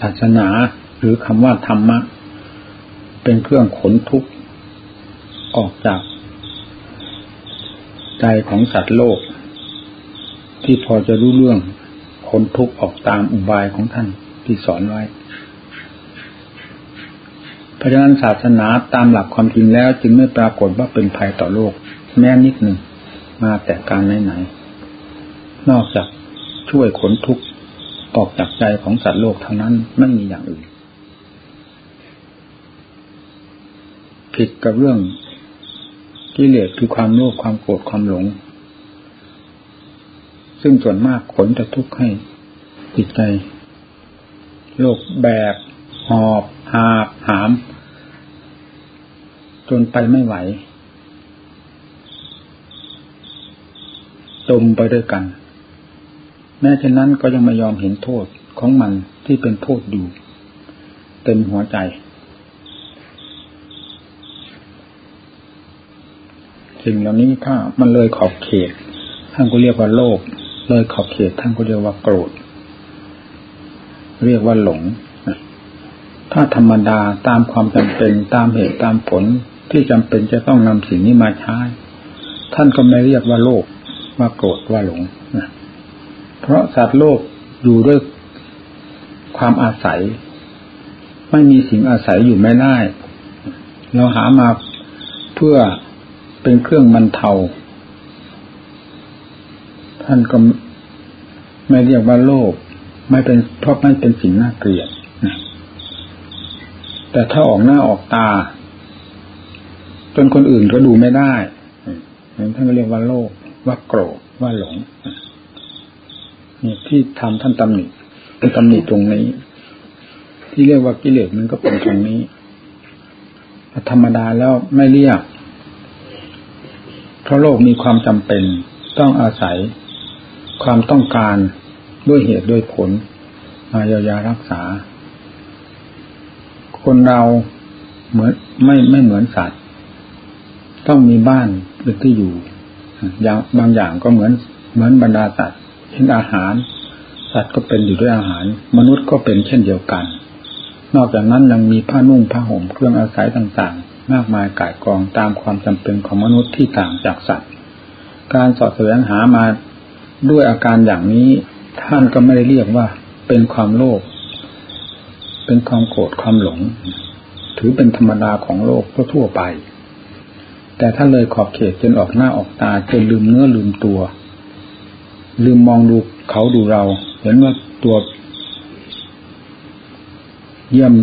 ศาสนาหรือคำว่าธรรมะ เป็นเครื่องขนทุกข์ออกจาก ใจของสัตว์โลก ที่พอจะรู้เรื่องขนทุกข์ออกตามอุบายของท่านที่สอนไว้เพราะฉะนั้นศาสนาตามหลักความจริงแล้ว จึงไม่ปรากฏว่าเป็นภัยต่อโลก แม้นิดหนึ่งมาแต่การไหนๆนอกจากช่วยขนทุกข์ ออกจากใจของสัตว์โลกเท่านั้นไม่มีอย่างอื่น ผิดกับเรื่องกิเลสคือความโลภความโกรธความหลง ซึ่งส่วนมากขนจะทุกข์ให้จิตใจ โลกแบกหอบหาบหาม จนไปไม่ไหวจมไปด้วยกัน แม้เช่นนั้นก็ยังไม่ยอมเห็นโทษของมันที่เป็นโทษอยู่เต็มหัวใจ สิ่งเหล่านี้ถ้ามันเลยขอบเขตท่านก็เรียกว่าโลภเลยขอบเขตท่านก็เรียกว่าโกรธ เรียกว่าหลง ถ้าธรรมดาตามความจำเป็นตามเหตุตามผลที่จำเป็นจะต้องนำสิ่งนี้มาใช้ ท่านก็ไม่เรียกว่าโลภว่าโกรธว่าหลง เพราะสัตว์โลกอยู่ด้วยความอาศัย ไม่มีสิ่งอาศัยอยู่ไม่ได้ เราหามาเพื่อเป็นเครื่องบรรเทา ท่านก็ไม่เรียกว่าโลภไม่เป็นเพราะไม่เป็นสิ่งน่าเกลียดแต่ถ้าออกหน้าออกตา จนคนอื่นก็ดูไม่ได้ท่านก็เรียกว่าโลภว่าโกรธว่าหลง นี่ที่ทำท่านตำหนิเป็นตำหนิตรงนี้ ที่เรียกว่ากิเลสมันก็เป็นตรงนี้ธรรมดาแล้วไม่เรียกเพราะโลกมีความจำเป็นต้องอาศัยความต้องการด้วยเหตุด้วยผล มาเยียวยารักษา คนเราเหมือนไม่ไม่เหมือนสัตว์ ต้องมีบ้านเป็นที่อยู่อย่างบางอย่างก็เหมือนเหมือนบรรดาสัตว์ ช่นอาหาร สัตว์ก็เป็นอยู่ด้วยอาหาร มนุษย์ก็เป็นเช่นเดียวกัน นอกจากนั้นยังมีผ้านุ่งผ้าห่มเครื่องอาศัยต่างๆ มากมายก่ายกองตามความจำเป็นของมนุษย์ที่ต่างจากสัตว์ การสอดแสวงหามาด้วยอาการอย่างนี้ท่านก็ไม่ได้เรียกว่าเป็นความโลภเป็นความโกรธความหลง ถือเป็นธรรมดาของโลกทั่วไป แต่ถ้าเลยขอบเขตจนออกหน้าออกตาจนลืมเนื้อลืมตัว ลืมมองดูเขาดูเรา เห็นว่าตัว เยี่ยม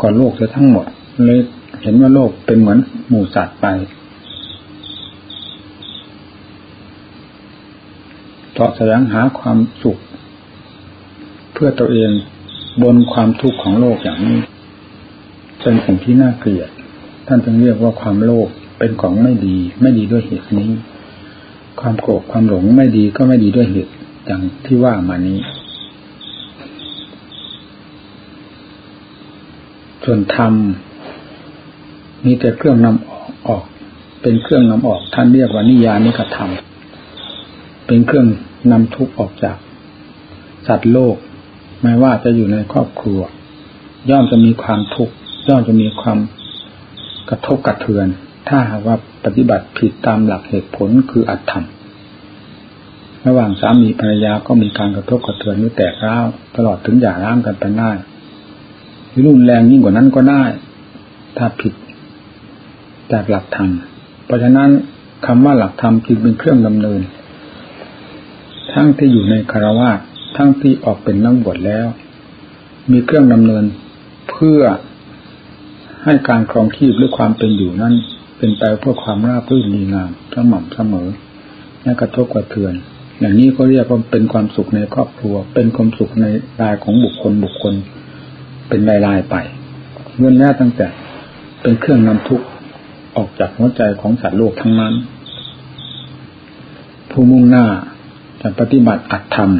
ก่อโลกจะทั้งหมด เลยเห็นว่าโลกเป็นเหมือนหมูสัตว์ไปเพราะแสวงหาความสุข เพื่อตัวเองบนความทุกข์ของโลกอย่างนี้เป็นสิ่งที่น่าเกลียด ท่านจึงเรียกว่าความโลภเป็นของไม่ดี ไม่ดีด้วยเหตุนี้ ความโกรธความหลงไม่ดีก็ไม่ดีด้วยเหตุอย่างที่ว่ามานี้ ส่วนธรรมมีแต่เครื่องนำออกออก เป็นเครื่องนำออก ท่านเรียกว่านิยานิกธรรมเป็นเครื่องนำทุกข์ออกจาก สัตว์โลก ไม่ว่าจะอยู่ในครอบครัว ย่อมจะมีความทุกข์ย่อมจะมีความกระทบกระเทือน ถ้าหากว่าปฏิบัติผิดตามหลักเหตุผลคืออัตธรรมระหว่างสามีภรรยาก็มีการกระทบกระเทือนหรือแตกร้าวตลอดถึงหย่าร้างกันไปได้รุนแรงยิ่งกว่านั้นก็ได้ ถ้าผิดจากหลักธรรมเพราะฉะนั้นคำว่าหลักธรรมจึงเป็นเครื่องดำเนิน ทั้งที่อยู่ในคารวะทั้งที่ออกเป็นนักบวชแล้ว มีเครื่องดำเนินเพื่อให้การครองชีพหรือความเป็นอยู่นั้น เป็นไปเพื่อความราบรื่นดีงามสม่ำเสมอไม่กระทบกระเทือน อย่างนี้ก็เรียกว่าเป็นความสุขในครอบครัว เป็นความสุขในรายของบุคคลบุคคล เป็นรายรายไปเงื่อนแร่ตั้งแต่เป็นเครื่องนำทุกข์ออกจากหัวใจของสัตว์โลกทั้งนั้น ผู้มุ่งหน้าจะปฏิบัติอัตธรรม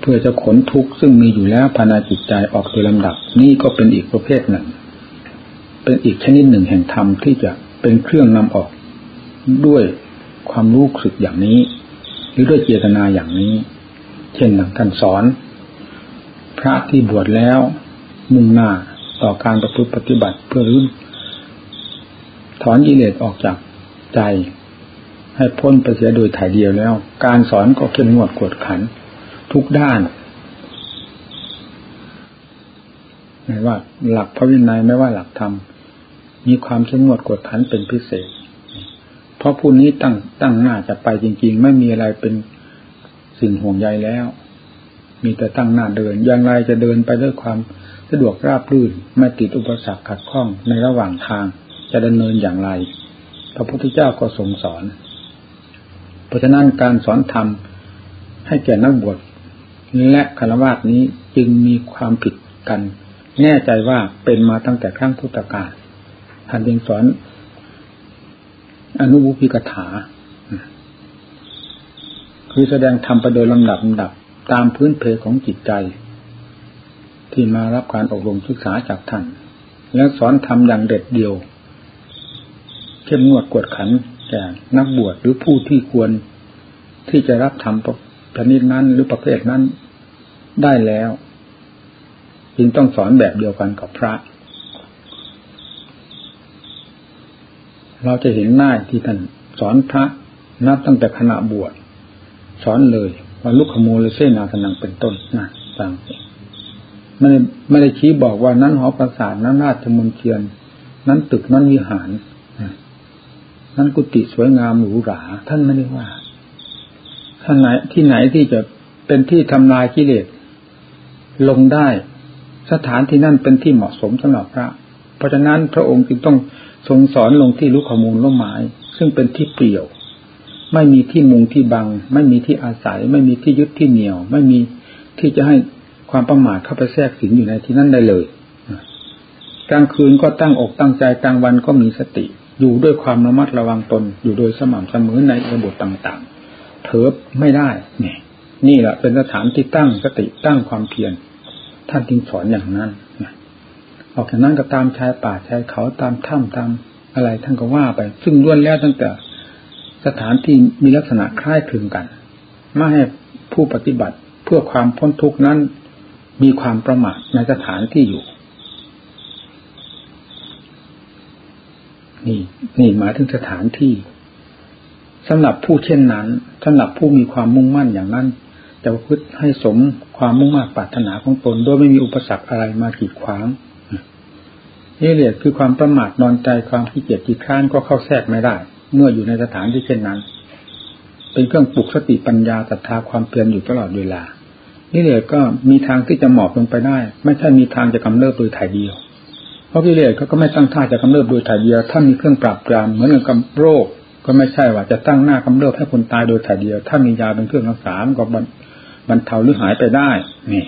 เพื่อจะขนทุกข์ซึ่งมีอยู่แล้วภายในจิตใจออกโดยลำดับ นี่ก็เป็นอีกประเภทหนึ่ง เป็นอีกชนิดหนึ่งแห่งธรรมที่จะเป็นเครื่องนำออกด้วยความรู้สึกอย่างนี้ หรือด้วยเจตนาอย่างนี้ เช่นหลังท่านสอน พระที่บวชแล้วมุ่งหน้าต่อการประพฤติปฏิบัติเพื่อรื้อถอนกิเลสออกจากใจ ให้พ้นไปเสียโดยถ่ายเดียวแล้ว การสอนก็เข้มงวดกวดขัน ทุกด้านไม่ว่าหลักพระวินัยไม่ว่าหลักธรรม มีความเข้มงวดกวดขันเป็นพิเศษ เพราะผู้นี้ตั้งตั้งหน้าจะไปจริง ๆ ไม่มีอะไรเป็นสิ่งห่วงใยแล้ว มีแต่ตั้งหน้าเดิน อย่างไรจะเดินไปด้วยความสะดวกราบรื่นไม่ติดอุปสรรคขัดข้องในระหว่างทางจะดำเนินอย่างไร พระพุทธเจ้าก็ทรงสอน เพราะฉะนั้นการสอนธรรมให้แก่นักบวชและคารวะนี้จึงมีความผิดกัน แน่ใจว่าเป็นมาตั้งแต่ครั้งพุทธกาล ท่านยังสอน อนุบุพิกถา คือแสดงธรรมไปโดยลำดับลำดับตามพื้นเพของจิตใจ ที่มารับการอบรมศึกษาจากท่าน แล้วสอนธรรมอย่างเด็ดเดียวเข้มงวดกวดขันแก่นักบวชหรือผู้ที่ควรที่จะรับธรรมประนิดนั้นหรือประเภทนั้นได้แล้ว จึงต้องสอนแบบเดียวกันกับพระ เราจะเห็นหน้าที่ท่านสอนพระนับตั้งแต่ขณะบวชสอนเลยว่าลุกขโมลเสนาสนังเป็นต้นนะต่างไม่ได้ไม่ได้ชี้บอกว่านั้นหอประสาทนั้นราชมนเทียน นั้นตึกนั้นวิหารนั้นกุฏิสวยงามหรูหราท่านไม่ได้ว่าท่านไหนที่ไหนที่จะเป็นที่ทำลายกิเลสลงได้ สถานที่นั่นเป็นที่เหมาะสมสำหรับพระ เพราะฉะนั้นพระองค์จึงต้อง ทรงสอนลงที่ลุกขมูลล้มไม้ซึ่งเป็นที่เปลี่ยว ไม่มีที่มุงที่บัง ไม่มีที่อาศัย ไม่มีที่ยึดที่เหนียว ไม่มีที่จะให้ความประมาทเข้าไปแทรกสิงอยู่ในที่นั่นได้เลยกลางคืนก็ตั้งอกตั้งใจกลางวันก็มีสติ อยู่ด้วยความระมัดระวังตน อยู่โดยสม่ำเสมอในระบบต่างๆเถิบไม่ได้นี่นี่แหละเป็นสถานที่ตั้งสติตั้งความเพียรท่านจึงสอนอย่างนั้น ออกจากนั้นก็ตามชายป่าชายเขาตามถ้ำตามอะไรท่านก็ว่าไป ซึ่งล้วนแล้วตั้งแต่สถานที่มีลักษณะคล้ายคลึงกันไม่ให้ผู้ปฏิบัติเพื่อความพ้นทุกข์นั้น มีความประมาทในสถานที่อยู่ นี่นี่หมายถึงสถานที่สำหรับผู้เช่นนั้นสำหรับผู้มีความมุ่งมั่นอย่างนั้นจะพึ่งให้สมความมุ่งมั่นปรารถนาของตนโดยไม่มีอุปสรรคอะไรมากีดขวาง นี่เรียคือความประมาทนอนใจความขี้เกียจขี้ค้านก็เข้าแทรกไม่ได้ เมื่ออยู่ในสถานที่เช่นนั้น เป็นเครื่องปลุกสติปัญญาศรัทธาความเพียรอยู่ตลอดเวลานี่เลยก็มีทางที่จะหมอบลงไปได้ ไม่ใช่มีทางจะกำเริบโดยถ่ายเดียว เพราะกิเลสเขาก็ไม่ตั้งท่าจะกำเริบโดยถ่ายเดียวถ้ามีเครื่องปราบปรามเหมือนกับโรค ก็ไม่ใช่ว่าจะตั้งหน้ากำเริบให้คนตายโดยถ่ายเดียว ถ้ามียาเป็นเครื่องรักษาก็บรรเทาหรือหายไปได้นี่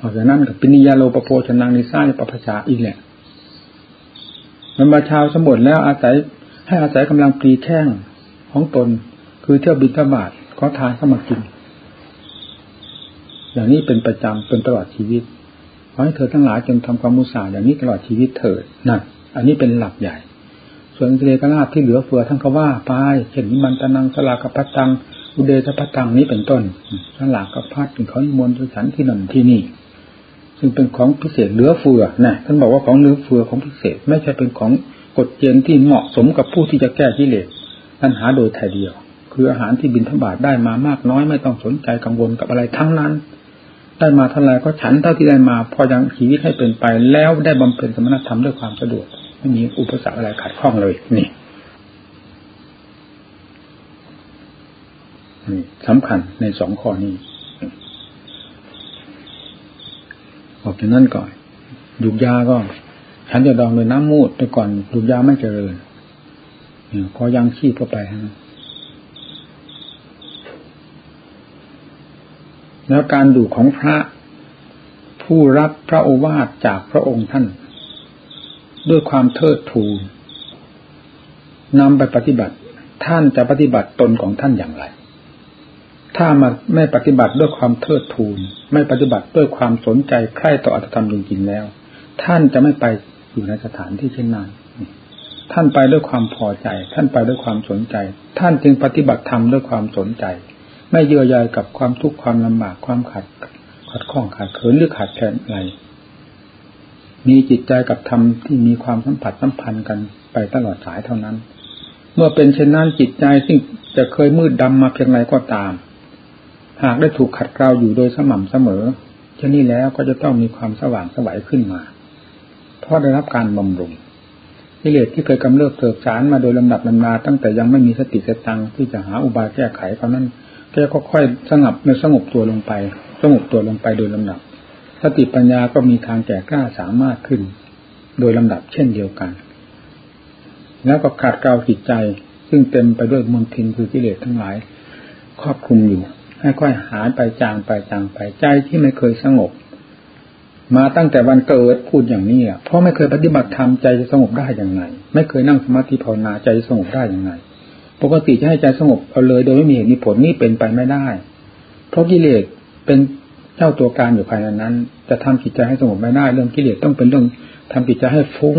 ออกจากนั้นกับปินิยาโลปโพชนังนิสาปปชาอีกแหละมันมาชาวสมุทรณ์แล้วอาศัยให้อาศัยกำลังปีแข้งของตน คือเที่ยวบินทบาทขอทานเข้ามากิน อย่างนี้เป็นประจำเป็นตลอดชีวิตขอให้เธอทั้งหลายจงทำความมุสาอย่างนี้ตลอดชีวิตเถิดนั่นอันนี้เป็นหลักใหญ่ ส่วนเรกราชที่เหลือเฟือทั้งเขาว่าไปเห็นมันตนังสลากพัตังอุเดชพัตังนี้เป็นต้นสลากกับพัดถึงเขานิมนต์ฉันที่นั่นที่นี่ ซึ่งเป็นของพิเศษเหลือเฟือนะท่านบอกว่าของเหลือเฟือของพิเศษ ไม่ใช่เป็นของกฎเกณฑ์ที่เหมาะสมกับผู้ที่จะแก้กิเลสปัญหาโดยถ่ายเดียว คืออาหารที่บินทบาทได้มามากน้อยไม่ต้องสนใจกังวลกับอะไรทั้งนั้น ได้มาเท่าไรก็ฉันเท่าที่ได้มาพอยังชีวิตให้เป็นไป แล้วได้บำเพ็ญสมณธรรมด้วยความสะดวกไม่มีอุปสรรคอะไรขัดข้องเลยนี่สำคัญในสองข้อนี้ ออกจากนั้นก่อนดูยาก็ฉันจะดองด้วยน้ำมูดแต่ก่อนดูยาไม่เจริญเนี่ยพอยังชีพเข้าไปฮะแล้วการดูของพระผู้รับพระโอวาทจากพระองค์ท่าน ด้วยความเทิดทูนนำไปปฏิบัติ ท่านจะปฏิบัติตนของท่านอย่างไร ถ้ามาไม่ปฏิบัติด้วยความเทิดทูน ไม่ปฏิบัติด้วยความสนใจใคร่ต่ออัตธรรมจริงๆแล้ว ท่านจะไม่ไปอยู่ในสถานที่เช่นนั้นท่านไปด้วยความพอใจ ท่านไปด้วยความสนใจ ท่านจึงปฏิบัติธรรมด้วยความสนใจ ไม่เยื่อใยกับความทุกข์ความลำบากความขัดขัดข้องขาดเขินหรือขาดแคลนอะไร มีจิตใจกับธรรมที่มีความสัมผัสสัมพันธ์กันไปตลอดสายเท่านั้น เมื่อเป็นเช่นนั้นจิตใจซึ่งจะเคยมืดดำมาเพียงไรก็ตาม หากได้ถูกขัดเกลาอยู่โดยสม่ำเสมอเช่นนี้แล้วก็จะต้องมีความสว่างสวัยขึ้นมาเพราะได้รับการบำรุงกิเลสที่เคยกำเริบเถิดสารมาโดยลำดับลำนาตั้งแต่ยังไม่มีสติสตังที่จะหาอุบายแก้ไขเพราะนั้นแกก็ค่อยสงบในสงบตัวลงไป สงบตัวลงไปโดยลำดับ สติปัญญาก็มีทางแก่กล้าสามารถขึ้น โดยลำดับเช่นเดียวกัน แล้วก็ขาดเกลาจิตใจซึ่งเต็มไปด้วยมลทินคือกิเลสทั้งหลาย ครอบคลุมอยู่ ค่อยหายไปจางไปจางไปใจที่ไม่เคยสงบ มาตั้งแต่วันเกิดพูดอย่างนี้อะเพราะไม่เคยปฏิบัติธรรมใจจะสงบได้อย่างไง ไม่เคยนั่งสมาธิภาวนาใจจะสงบได้อย่างไง ปกติจะให้ใจสงบเอาเลยโดยไม่มีเหตุมีผลนี่เป็นไปไม่ได้ เพราะกิเลสเป็นเจ้าตัวการอยู่ภายในนั้น จะทำจิตใจให้สงบไม่ได้เรื่องกิเลสต้องเป็นเรื่องทำจิตใจให้ฟุ้ง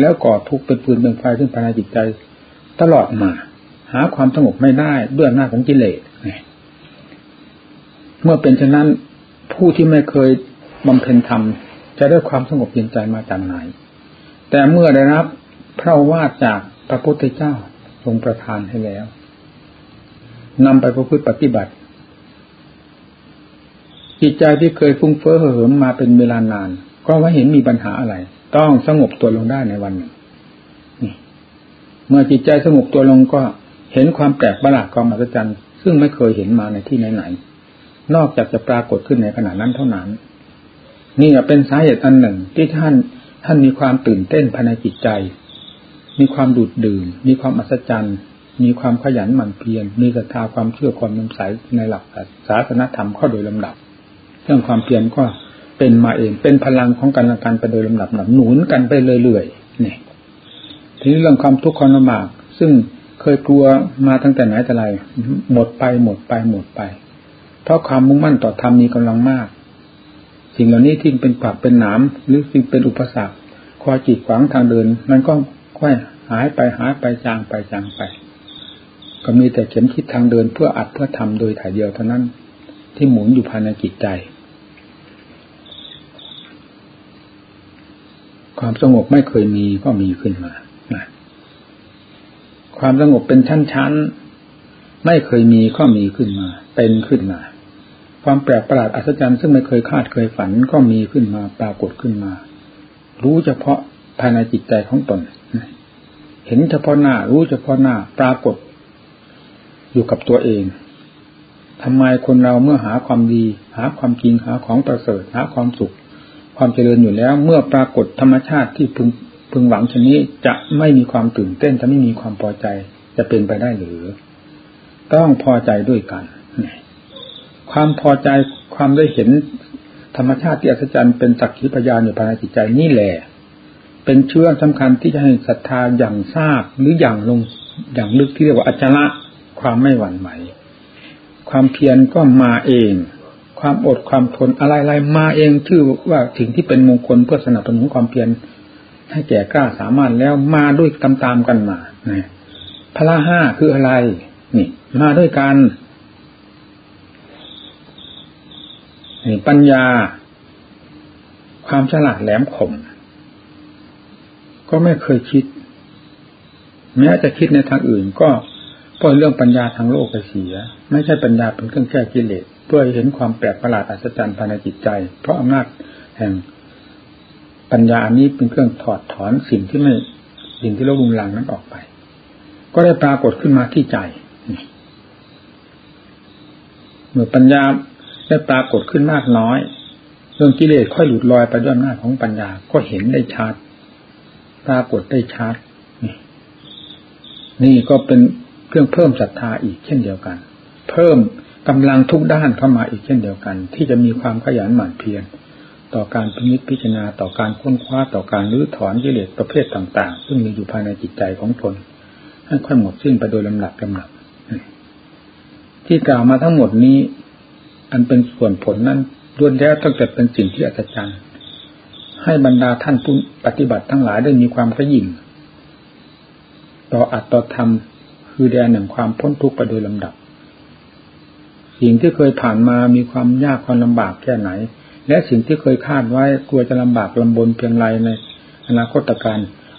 แล้วก่อทุกข์เป็นปืนเป็นไฟขึ้นภายในจิตใจ ตลอดมา หาความสงบไม่ได้ด้วยอำนาจของกิเลส เมื่อเป็นเช่นนั้นผู้ที่ไม่เคยบำเพ็ญธรรม จะได้ความสงบเย็นใจมาจากไหน แต่เมื่อได้รับพระวาจากพระพุทธเจ้าทรงประทานให้แล้วนำไปประพฤติปฏิบัติ จิตใจที่เคยฟุ้งเฟ้อเหิมมาเป็นเวลานาน ก็ว่าเห็นมีปัญหาอะไร ต้องสงบตัวลงได้ในวันหนึ่งเมื่อจิตใจสงบตัวลงก็เห็นความแปลกประหลาดความมหัศจรรย์ซึ่งไม่เคยเห็นมาในที่ไหนๆ นอกจากจะปรากฏขึ้นในขณะนั้นเท่านั้น นี่เป็นสาเหตุอันหนึ่งที่ท่านท่านมีความตื่นเต้นภายในจิตใจ มีความดูดดื่ม มีความอัศจรรย์ มีความขยันหมั่นเพียร มีศรัทธาความเชื่อความน้ำใสในหลักศาสนธรรมข้าโดยลำดับ เรื่องความเพียรก็เป็นมาเอง เป็นพลังของกันและกันไปโดยลำดับหนุนกันไปเรื่อยๆนี่ทีนี้เรื่องความทุกข์ความลำบาก ซึ่งเคยกลัวมาตั้งแต่ไหนแต่ไรหมดไปหมดไปหมดไป เพราะความมุ่งมั่นต่อธรรมมีกำลังมาก สิ่งเหล่านี้ที่เป็นปากเป็นหนามหรือสิ่งเป็นอุปสรรคคอยจีดขวางทางเดิน มันก็ค่อยหายไปหายไปจางไปจางไป ก็มีแต่เข็มทิศทางเดินเพื่ออัดเพื่อทำโดยถ่ายเดียวเท่านั้น ที่หมุนอยู่ภายในจิตใจ ความสงบไม่เคยมีก็มีขึ้นมาความสงบเป็นชั้นๆ ไม่เคยมีก็มีขึ้นมา เป็นขึ้นมา ความแปลกประหลาดอัศจรรย์ซึ่งไม่เคยคาดเคยฝันก็มีขึ้นมาปรากฏขึ้นมา รู้เฉพาะภายในจิตใจของตนเห็นเฉพาะหน้า รู้เฉพาะหน้าปรากฏ อยู่กับตัวเองทำไมคนเราเมื่อหาความดี หาความจริงหาของประเสริฐหาความสุข ความเจริญอยู่แล้ว เมื่อปรากฏธรรมชาติที่พึงพึงหวังชนี้จะไม่มีความตื่นเต้นจะไม่มีความพอใจ จะเป็นไปได้หรือ ต้องพอใจด้วยกัน ความพอใจความได้เห็นธรรมชาติที่อัศจรรย์เป็นสักขีพยานอยู่ภายในจิตใจนี่แหละเป็นเชื่อสำคัญที่จะให้ศรัทธาอย่างทราบหรืออย่างลงอย่างลึกที่เรียกว่าอัจฉระความไม่หวั่นไหวความเพียรก็มาเอง ความอดความทนอะไรๆมาเองชื่อว่าสิ่งที่เป็นมงคลเพื่อสนับสนุนความเพียรให้แก่กล้าสามารถแล้วมาด้วยตามๆกันมาพระห้าคืออะไร นี่ มาด้วยกัน ปัญญา ความฉลาดแหลมคมก็ไม่เคยคิด แม้จะคิดในทางอื่นก็ปล่อยเรื่องปัญญาทางโลกไปเสีย ไม่ใช่ปัญญาเป็นเครื่องแก้กิเลสเพื่อเห็นความแปลกประหลาดอัศจรรย์ภายในจิตใจ เพราะอำนาจแห่งปัญญาอันนี้เป็นเครื่องถอดถอนสิ่งที่ไม่สิ่งที่เราลุงลังนั้นออกไป ก็ได้ปรากฏขึ้นมาที่ใจเมื่อปัญญา ได้ปรากฏขึ้นมากน้อย เรื่องกิเลสค่อยหลุดลอยไปด้วยอำนาจของปัญญาก็เห็นได้ชัดปรากฏได้ชัดนี่ก็เป็นเครื่องเพิ่มศรัทธาอีกเช่นเดียวกัน เพิ่มกำลังทุกด้านเข้ามาอีกเช่นเดียวกัน ที่จะมีความขยันหมั่นเพียรต่อการพิจิตพิจารณาต่อการค้นคว้าต่อการรื้อถอนกิเลสประเภทต่าง ๆ ซึ่งมีอยู่ภายในจิตใจของตนให้ค่อยหมดสิ้นไปโดยลำดับลำดับที่กล่าวมาทั้งหมดนี้ อันเป็นส่วนผลนั้นล้วนแล้วตั้งแต่เป็นสิ่งที่อัศจรรย์ ให้บรรดาท่านผู้ปฏิบัติทั้งหลายได้มีความขยิ่งต่ออัตตธรรม คือแดนแห่งความพ้นทุกข์ไปโดยลำดับ สิ่งที่เคยผ่านมามีความยากความลำบากแค่ไหน และสิ่งที่เคยคาดไว้กลัวจะลำบากลำบนเพียงไรในอนาคตการ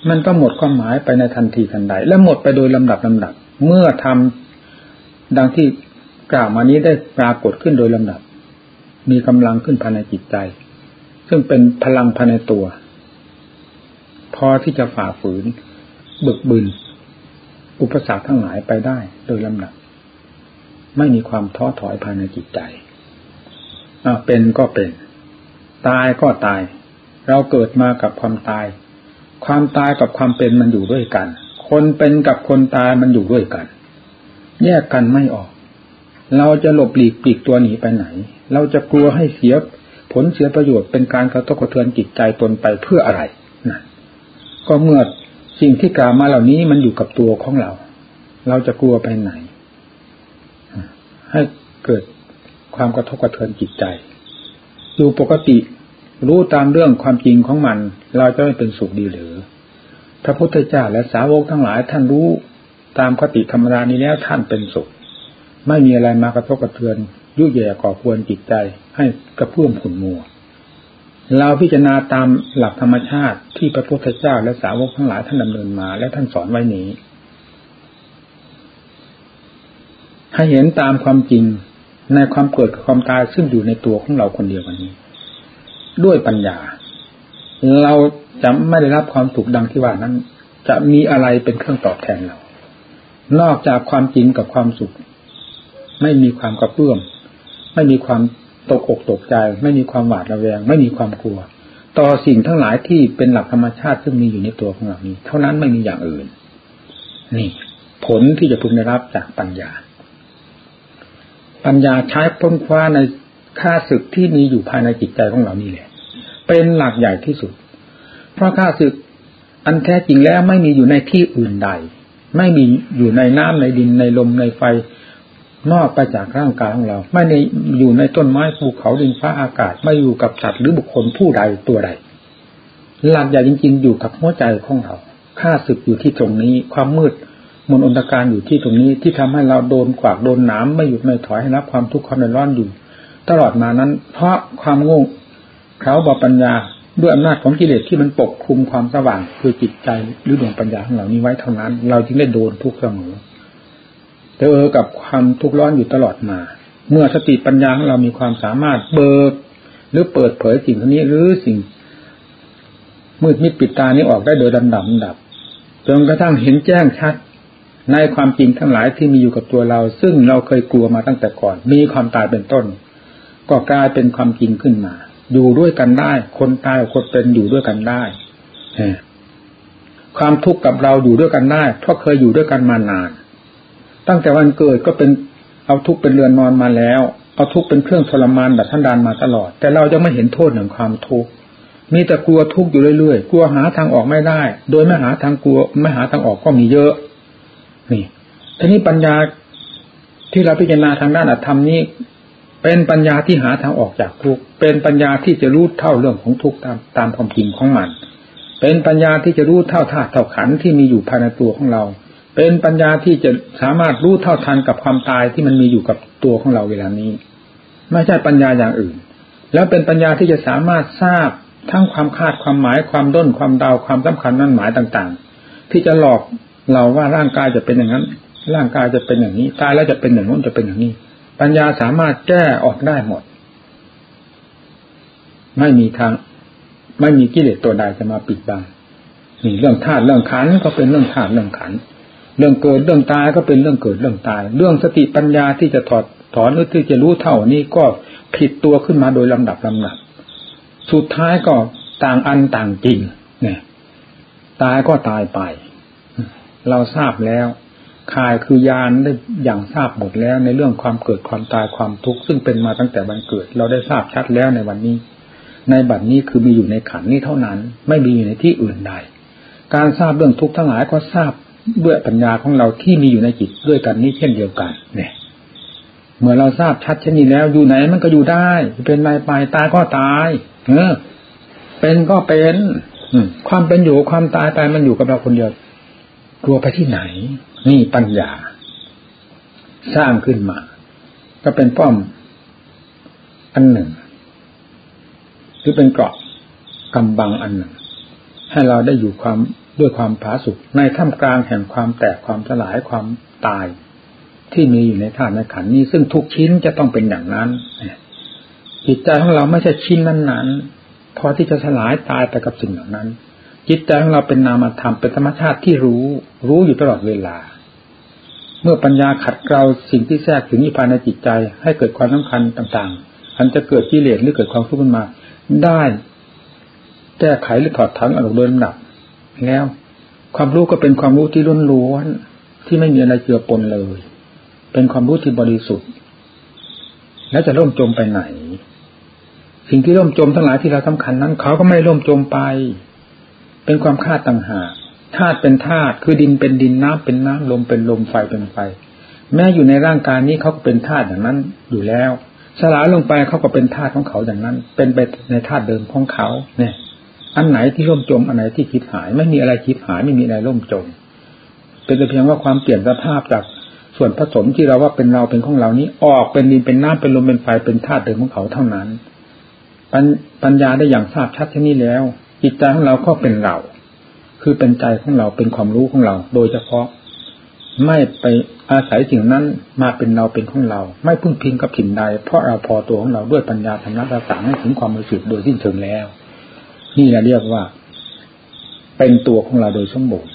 มันก็หมดความหมายไปในทันทีทันใด และหมดไปโดยลำดับลำดับ เมื่อทำดังที่ กล่าวมานี้ได้ปรากฏขึ้นโดยลำดับ มีกำลังขึ้นภายในจิตใจ ซึ่งเป็นพลังภายในตัว พอที่จะฝ่าฝืน บึกบึน อุปสรรคทั้งหลายไปได้โดยลำดับ ไม่มีความท้อถอยภายในจิตใจเป็นก็เป็น ตายก็ตาย เราเกิดมากับความตาย ความตายกับความเป็นมันอยู่ด้วยกัน คนเป็นกับคนตายมันอยู่ด้วยกัน แยกกันไม่ออก เราจะหลบหลีกปลีกตัวหนีไปไหน เราจะกลัวให้เสียผลเสียประโยชน์เป็นการกระทบกระเทือนจิตใจตนไปเพื่ออะไรนะก็เมื่อสิ่งที่กล่าวมาเหล่านี้มันอยู่กับตัวของเรา เราจะกลัวไปไหน ให้เกิดความกระทบกระเทือนจิตใจอยู่ปกติรู้ตามเรื่องความจริงของมัน เราจะไม่เป็นสุขดีหรือ พระพุทธเจ้าและสาวกทั้งหลายท่านรู้ตามคติธรรมดานี้แล้วท่านเป็นสุข ไม่มีอะไรมากระทบกระเทือนยุ่ยแย่ก่อควรจิตใจให้กระเพื่อมขุ่นมัว เราพิจารณาตามหลักธรรมชาติที่พระพุทธเจ้าและสาวกทั้งหลายท่านดำเนินมาและท่านสอนไว้นี้ ให้เห็นตามความจริงในความเกิดกับความตายซึ่งอยู่ในตัวของเราคนเดียวกันนี้ ด้วยปัญญา เราจะไม่ได้รับความสุขดังที่ว่านั้น จะมีอะไรเป็นเครื่องตอบแทนเรา นอกจากความจริงกับความสุข ไม่มีความกระเพื่อมไม่มีความตกอกตกใจ ไม่มีความหวาดระแวง ไม่มีความกลัว ต่อสิ่งทั้งหลายที่เป็นหลักธรรมชาติซึ่งมีอยู่ในตัวของเรานี้ เท่านั้นไม่มีอย่างอื่น นี่ ผลที่จะพึงได้รับจากปัญญา ปัญญาใช้พ้นคว้าในค่าศึกที่มีอยู่ภายในจิตใจของเรานี่แหละ เป็นหลักใหญ่ที่สุด เพราะค่าศึกอันแท้จริงแล้วไม่มีอยู่ในที่อื่นใด ไม่มีอยู่ในน้ำในดินในลมในไฟ นอกไปจากร่างกายของเรา ไม่ในอยู่ในต้นไม้ภูเขาดินฟ้าอากาศ ไม่อยู่กับสัตว์หรือบุคคลผู้ใดตัวใด หลักใหญ่จริง ๆ อยู่กับหัวใจของเราค่าศึกอยู่ที่ตรงนี้ ความมืดมนอนตการอยู่ที่ตรงนี้ที่ทำให้เราโดนขวากโดนหนามไม่หยุดไม่ถอยให้รับความทุกข์ความร้อนอยู่ ตลอดมานั้น เพราะความโง่เขาบอปัญญาด้วยอำนาจของกิเลสที่มันปกคลุมความสว่างคือจิตใจหรือดวงปัญญาของเรานี้ไว้เท่านั้น เราจึงได้โดนทุกข์เสมอ เจอกับความทุกข์ร้อนอยู่ตลอดมา เมื่อสติปัญญาของเรามีความสามารถเบิกหรือเปิดเผยสิ่งนี้หรือสิ่ง มืดมิดปิดตานี้ออกได้โดยดำดับดับจนกระทั่งเห็นแจ้งชัด ในความจริงทั้งหลายที่มีอยู่กับตัวเรา ซึ่งเราเคยกลัวมาตั้งแต่ก่อน มีความตายเป็นต้น ก็กลายเป็นความจริงขึ้นมา อยู่ด้วยกันได้ คนตายกับคนเป็นอยู่ด้วยกันได้ความทุกข์กับเราอยู่ด้วยกันได้ เพราะเคยอยู่ด้วยกันมานาน ตั้งแต่วันเกิดก็เป็นเอาทุกเป็นเรือนนอนมาแล้ว เอาทุกเป็นเครื่องทรมานแบบท่านดานมาตลอด แต่เราจะไม่เห็นโทษแห่งความทุกข์มีแต่กลัวทุกข์อยู่เรื่อยๆ กลัวหาทางออกไม่ได้ โดยไม่หาทางกลัวไม่หาทางออกก็มีเยอะ นี่ทีนี้ปัญญาที่เราพิจารณาทางด้านอธรรมนี้ เป็นปัญญาที่หาทางออกจากทุกข์เป็นปัญญาที่จะรู้เท่าเรื่องของทุกข์ตามตามความจริงของมัน เป็นปัญญาที่จะรู้เท่าธาตุเท่าขันที่มีอยู่ภายในตัวของเรา เป็นปัญญาที่จะสามารถรู้เท่าทันกับความตายที่มันมีอยู่กับตัวของเราเวลานี้ ไม่ใช่ปัญญาอย่างอื่น แล้วเป็นปัญญาที่จะสามารถทราบทั้งความคาดความหมายความด้นความเดาความสำคัญนั่นหมายต่างๆ ที่จะหลอกเราว่าร่างกายจะเป็นอย่างนั้น ร่างกายจะเป็นอย่างนี้ ตายแล้วจะเป็นอย่างนู้นจะเป็นอย่างนี้ ปัญญาสามารถแก้ออกได้หมด ไม่มีทาง ไม่มีกิเลสตัวใดจะมาปิดบังนี่เรื่องธาตุเรื่องขันก็เป็นเรื่องธาตุเรื่องขัน เรื่องเกิดเรื่องตายก็เป็นเรื่องเกิดเรื่องตาย เรื่องสติปัญญาที่จะถอดถอนหรือที่จะรู้เท่านี้ก็ผิดตัวขึ้นมาโดยลำดับลำดับ สุดท้ายก็ต่างอันต่างจริง เนี่ย ตายก็ตายไป เราทราบแล้วคายคือยานได้อย่างทราบหมดแล้ว ในเรื่องความเกิดความตายความทุกข์ซึ่งเป็นมาตั้งแต่วันเกิด เราได้ทราบชัดแล้วในวันนี้ ในบัดนี้คือมีอยู่ในขันนี้เท่านั้น ไม่มีอยู่ในที่อื่นใดการทราบเรื่องทุกข์ทั้งหลายก็ทราบ ด้วยปัญญาของเราที่มีอยู่ในจิตด้วยกันนี้เช่นเดียวกัน เนี่ย เมื่อเราทราบชัดเช่นนี้แล้ว อยู่ไหนมันก็อยู่ได้ เป็นไรไปตายก็ตาย เออ เป็นก็เป็นความเป็นอยู่ความตายตายมันอยู่กับเราคนเดียวกลัวไปที่ไหน นี่ปัญญา สร้างขึ้นมา ก็เป็นป้อม อันหนึ่ง หรือเป็นเกราะกำบังอันหนึ่ง ให้เราได้อยู่ความ ด้วยความผาสุกในท่ามกลางแห่งความแตกความสลายความตาย ที่มีอยู่ในธาตุในขันนี้ ซึ่งทุกชิ้นจะต้องเป็นอย่างนั้นจิตใจของเราไม่ใช่ชิ้นนั้นๆพอที่จะสลายตายไปกับสิ่งเหล่านั้น จิตใจของเราเป็นนามธรรมเป็นธรรมชาติที่รู้ รู้อยู่ตลอดเวลา เมื่อปัญญาขัดเกลาสิ่งที่แทรกถึงนิพพานในจิตใจ ให้เกิดความสำคัญต่างๆ อันจะเกิดกิเลสหรือเกิดความทุกข์ขึ้นมา ได้แก้ไขหรือถอดถอนออกโดยลำดับ แล้ว ความรู้ก็เป็นความรู้ที่ล้วนๆที่ไม่มีอะไรเจือปนเลย เป็นความรู้ที่บริสุทธิ์ แล้วจะล่มจมไปไหน สิ่งที่ล่มจมทั้งหลายที่เราสำคัญนั้น เขาก็ไม่ล่มจมไป เป็นความคาดต่างหากธาตุเป็นธาตุคือดินเป็นดินน้ำเป็นน้ำลมเป็นลมไฟเป็นไฟ แม้อยู่ในร่างกายนี้เขาก็เป็นธาตุอย่างนั้นอยู่แล้วสลายลงไปเขาก็เป็นธาตุของเขาอย่างนั้น เป็นไปในธาตุเดิมของเขา เนี่ย อันไหนที่ล่มจมอันไหนที่คิดหาย ไม่มีอะไรคิดหายไม่มีอะไรล่มจม เป็นแต่เพียงว่าความเปลี่ยนสภาพจากส่วนผสมที่เราว่าเป็นเราเป็นของเรานี้ออกเป็นดินเป็นน้ำเป็นลมเป็นไฟเป็นธาตุเดิมของเขาเท่านั้น ปัญญาได้อย่างทราบชัดที่นี้แล้ว จิตใจของเราก็เป็นเรา คือเป็นใจของเราเป็นความรู้ของเรา โดยเฉพาะ ไม่ไปอาศัยสิ่งนั้นมาเป็นเราเป็นของเรา ไม่พึ่งพิงกับถิ่นใด เพราะเราพอตัวของเราด้วยปัญญาธรรมะต่างให้ถึงความบริสุทธิ์โดยสิ้นเชิงแล้ว นี่เราเรียกว่า เป็นตัวของเราโดยสมบูรณ์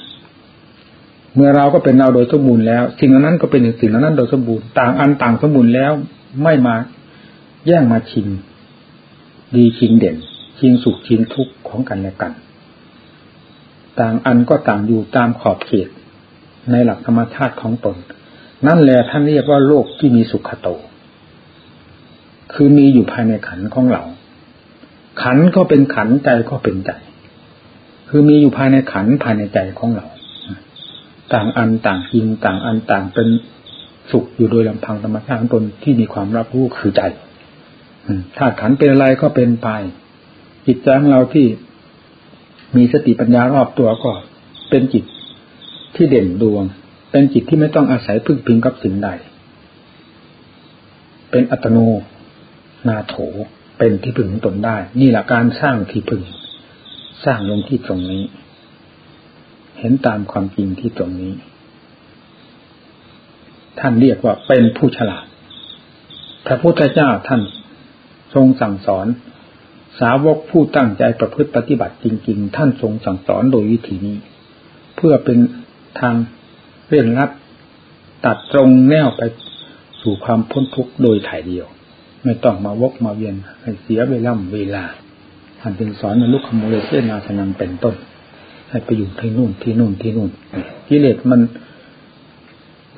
เมื่อเราก็เป็นเราโดยสมบูรณ์แล้ว สิ่งนั้นก็เป็นสิ่งนั้นโดยสมบูรณ์ ต่างอันต่างสมบูรณ์แล้ว ไม่มาแย่งมาชิงดีชิงเด่น ชิงสุขชิงทุกข์ของกันและกัน ต่างอันก็ต่างอยู่ตามขอบเขต ในหลักธรรมชาติของตน นั่นแหละท่านเรียกว่าโลกที่มีสุขโต คือมีอยู่ภายในขันของเรา ขันก็เป็นขันใจก็เป็นใจ คือมีอยู่ภายในขันภายในใจของเรา ต่างอันต่างจริงต่างอันต่างเป็นสุขอยู่โดยลำพังธรรมชาติตนที่มีความรับรู้คือใจถ้าขันเป็นอะไรก็เป็นไปจิตใจของเราที่มีสติปัญญารอบตัวก็เป็นจิตที่เด่นดวง เป็นจิตที่ไม่ต้องอาศัยพึ่งพิงกับสิ่งใด เป็นอัตโนนาโถ เป็นที่พึ่งของตนได้ นี่แหละการสร้างที่พึ่ง สร้างลงที่ตรงนี้ เห็นตามความจริงที่ตรงนี้ ท่านเรียกว่าเป็นผู้ฉลาด พระพุทธเจ้าท่านทรงสั่งสอน สาวกผู้ตั้งใจประพฤติปฏิบัติจริง ๆ ท่านทรงสั่งสอนโดยวิธีนี้ เพื่อเป็นทางเร่งรัดตัดตรงแนวไปสู่ความพ้นทุกข์โดยถ่ายเดียว ไม่ต้องมาวกมาเวียนให้เสียเวลาเวลาท่านเป็นสอนลุกขโมเลเสนาสนังเป็นต้น ให้ไปอยู่ที่นู่นที่นู่นที่นู่นกิเลสมัน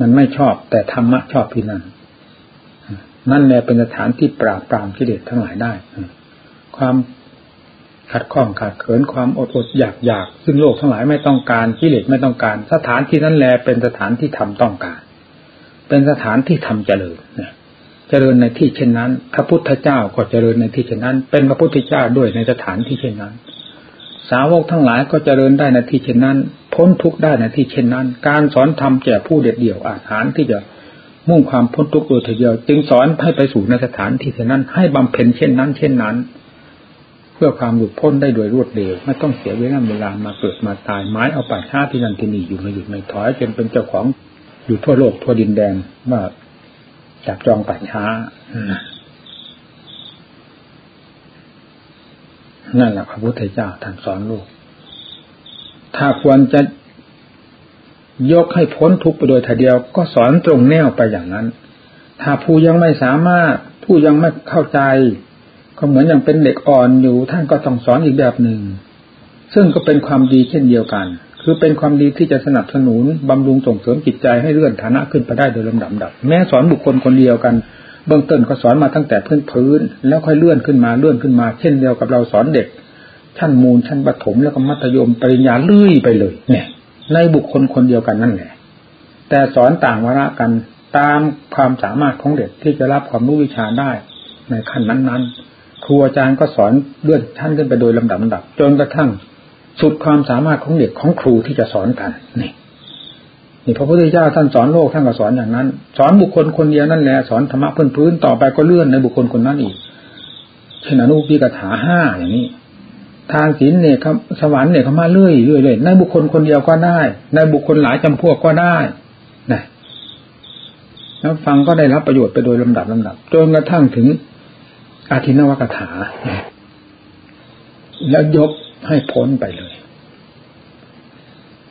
มันไม่ชอบ แต่ธรรมะชอบที่นั่นนั่นแหละเป็นสถานที่ปราบปรามกิเลสทั้งหลายได้ ความขัดข้องขาดเขินความอดอดอยากอยากซึ่งโลกทั้งหลายไม่ต้องการกิเลสไม่ต้องการ สถานที่นั้นแลเป็นสถานที่ทำต้องการ เป็นสถานที่ทำเจริญเนี่ย เจริญในที่เช่นนั้น พระพุทธเจ้าก็เจริญในที่เช่นนั้น เป็นพระพุทธเจ้าด้วยในสถานที่เช่นนั้น สาวกทั้งหลายก็เจริญได้ในที่เช่นนั้น พ้นทุกข์ได้ในที่เช่นนั้น การสอนธรรมแก่ผู้เด็ดเดี่ยวอาหารที่จะมุ่งความพ้นทุกข์โดยเดียว จึงสอนให้ไปสู่ในสถานที่เช่นนั้น ให้บำเพ็ญเช่นนั้น เช่นนั้น เพื่อความหลุดพ้นได้โดยรวดเร็วไม่ต้องเสียเวลาเวลามาเกิดมาตายไม้เอาป่าชาที่นั่นที่นี่อยู่ไม่หยุดไม่ถอยจนเป็นเจ้าของอยู่ทั่วโลกทั่วดินแดนว่า จับจองป่าช้านั่นแหละพระพุทธเจ้าท่านสอนลูก ถ้าควรจะยกให้พ้นทุกข์ไปโดยทีเดียว ก็สอนตรงแนวไปอย่างนั้น ถ้าผู้ยังไม่สามารถ ผู้ยังไม่เข้าใจ ก็เหมือนอย่างเป็นเด็กอ่อนอยู่ ท่านก็ต้องสอนอีกแบบหนึ่ง ซึ่งก็เป็นความดีเช่นเดียวกัน คือเป็นความดีที่จะสนับสนุนบำรุงส่งเสริมจิตใจให้เลื่อนฐานะขึ้นไปได้โดยลำดับดับแม้สอนบุคคลคนเดียวกันเบื้องต้นก็สอนมาตั้งแต่พื้นพื้น แล้วค่อยเลื่อนขึ้นมาเลื่อนขึ้นมา เช่นเดียวกับเราสอนเด็ก ชั้นมูลชั้นประถมแล้วก็มัธยมปริญญาเลื่อยไปเลย เนี่ย ในบุคคลคนเดียวกันนั่นแหละแต่สอนต่างวาระกันตามความสามารถของเด็กที่จะรับความรู้วิชาได้ ในขั้นนั้นๆครูอาจารย์ก็สอนเลื่อนชั้นขึ้นไปโดยลำดับลำดับจนกระทั่ง สุดความสามารถของเด็กของครูที่จะสอนกันนี่นี่พระพุทธเจ้าท่านสอนโลกท่านก็สอนอย่างนั้น สอนบุคคลคนเดียวนั่นแหละสอนธรรมะพื้นพื้นต่อไปก็เลื่อนในบุคคลคนนั้นอีกเช่นอนุปีกถาห้าอย่างนี้ทานศีลเนี่ยครับสวรรค์เนี่ยเขามาเรื่อยเรื่อยเลยในบุคคลคนเดียวก็ได้ ในบุคคลหลายจำพวกก็ได้นะแล้วฟังก็ได้รับประโยชน์ไปโดยลำดับลำดับจนกระทั่งถึงอาทินวกถาแล้วยก ให้พ้นไปเลย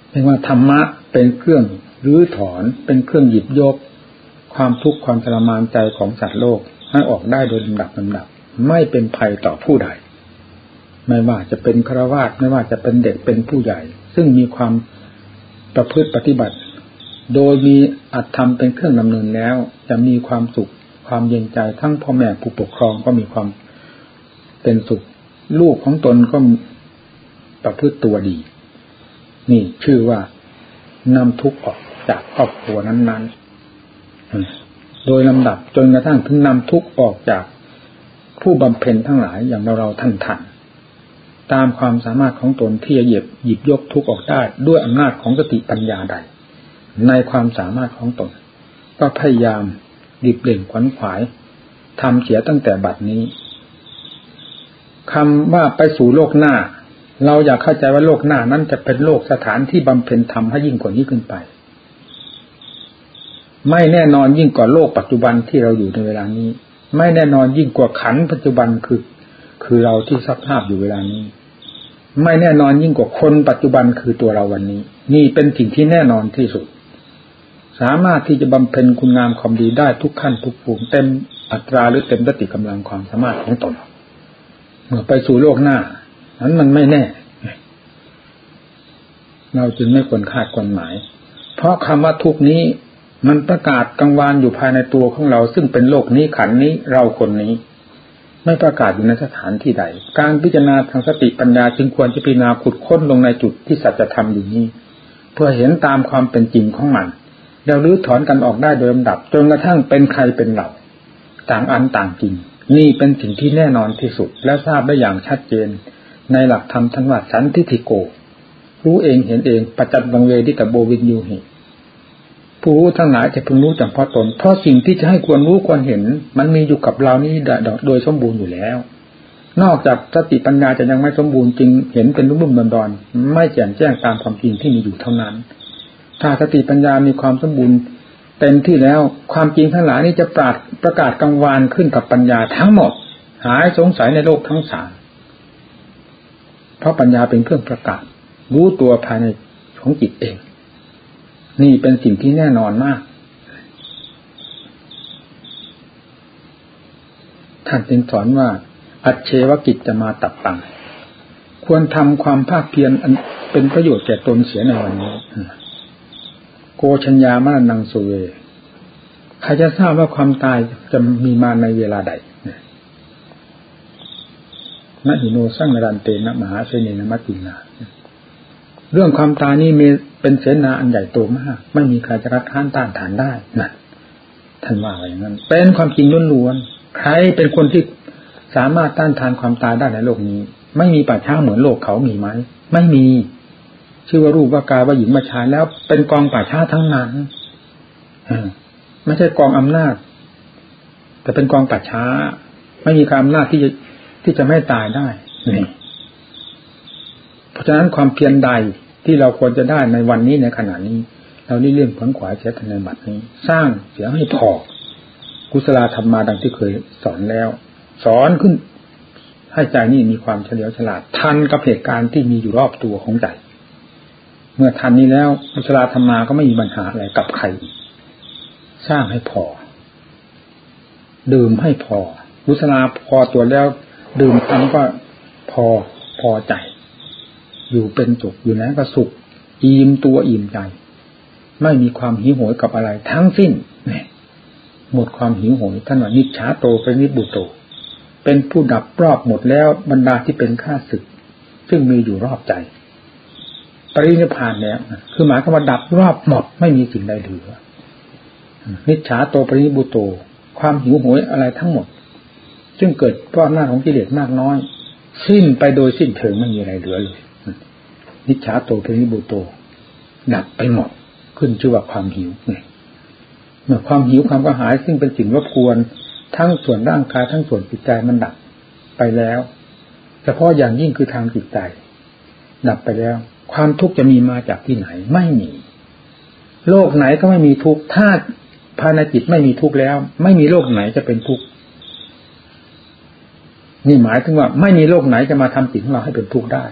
เรียกว่าธรรมะเป็นเครื่องรื้อถอนเป็นเครื่องหยิบยก ความทุกข์ความทรมานใจของสัตว์โลกให้ออกได้โดยลำดับลำดับ ไม่เป็นภัยต่อผู้ใด ไม่ว่าจะเป็นฆราวาสไม่ว่าจะเป็นเด็กเป็นผู้ใหญ่ ซึ่งมีความประพฤติปฏิบัติ โดยมีอัตธรรมเป็นเครื่องดำเนินแล้ว จะมีความสุข ความเย็นใจทั้งพ่อแม่ผู้ปกครองก็มีความเป็นสุข ลูกของตนก็ ประพฤติตัวดี นี่ชื่อว่านำทุกข์ออกจากครอบครัวนั้นๆ โดยลำดับจนกระทั่งถึงนำทุกข์ออกจากผู้บำเพ็ญทั้งหลายอย่างเราเราท่านทันตามความสามารถของตนที่จะเหยียบหยิบยกทุกข์ออกได้ด้วยอำนาจของสติปัญญาใด ในความสามารถของตน ก็พยายามดิบเด่งขวัญขวายทำเสียตั้งแต่บัดนี้คำว่าไปสู่โลกหน้า เราอยากเข้าใจว่าโลกหน้านั้นจะเป็นโลกสถานที่บำเพ็ญธรรมให้ยิ่งกว่านี้ขึ้นไป ไม่แน่นอนยิ่งกว่าโลกปัจจุบันที่เราอยู่ในเวลานี้ ไม่แน่นอนยิ่งกว่าขันปัจจุบันคือ คือเราที่สักภาพอยู่เวลานี้ ไม่แน่นอนยิ่งกว่าคนปัจจุบันคือตัวเราวันนี้ นี่เป็นสิ่งที่แน่นอนที่สุด สามารถที่จะบำเพ็ญคุณงามความดีได้ทุกขั้นทุกภูมิเต็มอัตราหรือเต็มสติกำลังความสามารถของตนเมื่อไปสู่โลกหน้า นั้นมันไม่แน่ เราจึงไม่ควรคาดควรหมาย เพราะคำว่าทุกนี้ มันประกาศกังวานอยู่ภายในตัวของเรา ซึ่งเป็นโลกนี้ขันนี้เราคนนี้ ไม่ประกาศอยู่ในสถานที่ใด การพิจารณาทางสติปัญญาจึงควรจะพิจารณาขุดค้นลงในจุดที่สัจธรรมอยู่นี้ เพื่อเห็นตามความเป็นจริงของมันแล้วรื้อถอนกันออกได้โดยลำดับ จนกระทั่งเป็นใครเป็นเราต่างอันต่างจริง นี่เป็นสิ่งที่แน่นอนที่สุด และทราบได้อย่างชัดเจน ในหลักธรรมทันว่าสันทิฐิโก รู้เองเห็นเองประจัดบังเวดิตโบวินยูหิผู้รู้ทั้งหลายจะพึงรู้จักพอตน เพราะสิ่งที่จะให้ควรรู้ควรเห็น มันมีอยู่กับเรานี่โดยสมบูรณ์อยู่แล้ว นอกจากสติปัญญาจะยังไม่สมบูรณ์จริงเห็นเป็นรุ่มๆดอนๆไม่แจ่มแจ้งตามความจริงที่มีอยู่เท่านั้น ถ้าสติปัญญามีความสมบูรณ์เต็มที่แล้วความจริงทั้งหลายนี่จะปราดประกาศกังวานขึ้นกับปัญญาทั้งหมด หายสงสัยในโลกทั้งสาม เพราะปัญญาเป็นเครื่องประกาศ รู้ตัวภายในของจิตเอง นี่เป็นสิ่งที่แน่นอนมากท่านจึงสอนว่า อัจเชวกิจจะมาตัดตังควรทำความภาคเพียรเป็นประโยชน์แก่ตนเสียในวันนี้ โกชัญญามรนังสุเวใครจะทราบว่าความตายจะมีมาในเวลาใด นัหิโนสร้างรันเตนะมหาเสนีนมัตตินาเรื่องความตายนี่มีเป็นเสนาอันใหญ่โตมาก ไม่มีใครจะรักข้านต้านทานได้นะท่านว่าอย่างนั้น เป็นความจริงล้วนๆใครเป็นคนที่สามารถต้านทานความตายได้ในโลกนี้ ไม่มีป่าช้าเหมือนโลกเขามีไหมไม่มี ชื่อว่ารูปว่ากายว่าหญิงมาชายแล้ว เป็นกองป่าช้าทั้งนั้นไม่ใช่กองอำนาจ แต่เป็นกองป่าช้า ไม่มีการอำนาจที่จะ ที่จะไม่ตายได้นี่เพราะฉะนั้นความเพียรใดที่เราควรจะได้ในวันนี้ในขณะนี้ เรานี่เรื่องผลขวายเสียในบัดนี้ สร้างเสียให้พอกุศลธรรมมาดังที่เคยสอนแล้ว สอนขึ้น ให้ใจนี่มีความเฉลียวฉลาด ทันกับเหตุการณ์ที่มีอยู่รอบตัวของใจเมื่อทันนี้แล้วอุศลาธรรมาก็ไม่มีปัญหาอะไรกับใคร สร้างให้พอดื่มให้พออุศลาพอตัวแล้ว ดื่มทำก็พอพอใจ อยู่เป็นจุกอยู่นั้นก็สุขอิ่มตัวอิ่มใจ ไม่มีความหิวโหยกับอะไรทั้งสิ้นเนี่ยหมดความหิวโหยท่านว่านิชาโตเป็นนิบุโต เป็นผู้ดับรอบหมดแล้วบรรดาที่เป็นข้าศึก ซึ่งมีอยู่รอบใจ ปรินิพานเนี่ยคือหมายความว่าดับรอบหมดไม่มีสิ่งใดเหลือนิจฉาโตปรินิบุโต ความหิวโหยอะไรทั้งหมด ซึ่งเกิดเพราะหน้าของกิเลสมากน้อย สิ้นไปโดยสิ้นเชิงไม่มีอะไรเหลือเลยนิจฉาโตปรินิบุโตดับไปหมดขึ้นชื่อว่าความหิวเนี่ยเมื่อความหิวความกระหายซึ่งเป็นสิ่งรบกวน ทั้งส่วนร่างกายทั้งส่วนจิตใจมันดับไปแล้วเฉพาะอย่างยิ่งคือทางจิตใจ ดับไปแล้ว ความทุกข์จะมีมาจากที่ไหนไม่มี โลกไหนก็ไม่มีทุกข์ถ้าภายในจิตไม่มีทุกข์แล้ว ไม่มีโลกไหนจะเป็นทุกข์ นี่หมายถึงว่าไม่มีโลกไหนจะมาทำจิตของเราให้เป็นทุกข์ได้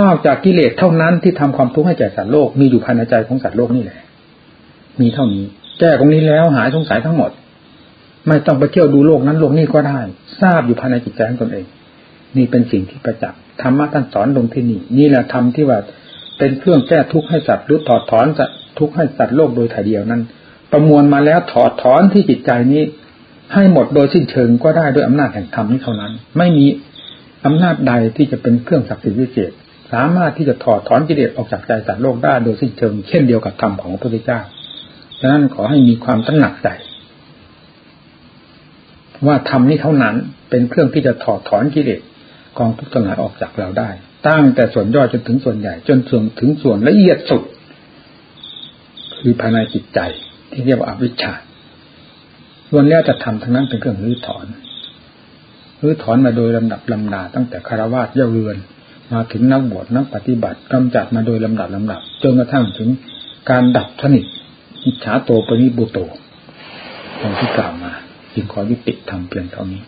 นอกจากกิเลสเท่านั้นที่ทำความทุกข์ให้แก่สัตว์โลกมีอยู่ภายในใจของสัตว์โลกนี่แหละ มีเท่านี้ แก้ตรงนี้แล้วหายสงสัยทั้งหมด ไม่ต้องไปเที่ยวดูโลกนั้นโลกนี้ก็ได้ ทราบอยู่ภายในจิตใจของตนเอง นี่เป็นสิ่งที่ประจักษ์ธรรมะท่านสอนลงที่นี่ นี่แหละธรรมที่ว่าเป็นเครื่องแก้ทุกข์ให้สัตว์หรือถอดถอนทุกข์ให้สัตว์โลกโดยถ่ายเดียวนั้น ประมวลมาแล้วถอดถอนที่จิตใจนี้ ให้หมดโดยสิ้นเชิงก็ได้ด้วยอำนาจแห่งธรรมนี้เท่านั้น ไม่มีอำนาจใดที่จะเป็นเครื่องศักดิ์สิทธิ์วิเศษสามารถที่จะถอดถอนกิเลสออกจากใจสัตว์โลกได้โดยสิ้นเชิงเช่นเดียวกับธรรมของพระพุทธเจ้าฉะนั้นขอให้มีความตระหนักใจว่าธรรมนี้เท่านั้นเป็นเครื่องที่จะถอดถอนกิเลสกองทุกข์ทั้งหลายออกจากเราได้ ตั้งแต่ส่วนย่อยจนถึงส่วนใหญ่ จนส่วนถึงส่วนละเอียดสุด คือภายในจิตใจที่เรียกว่าอวิชชา ส่วนแล้วจะทำทั้งนั้นเป็นเครื่องรื้อถอนรื้อถอนมาโดยลำดับลำดาตั้งแต่คารวะเย่าเรือน มาถึงนักบวชนักปฏิบัติกำจัดมาโดยลำดับลำดับจนกระทั่งถึงการดับสนิทอิจฉาโตปนิบุโตอย่างที่กล่าวมาจึงขอยุติทำเพียงเท่านี้